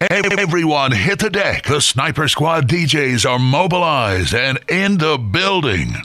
Everyone hit the deck. The Sniper Squad DJs are mobilized and in the building.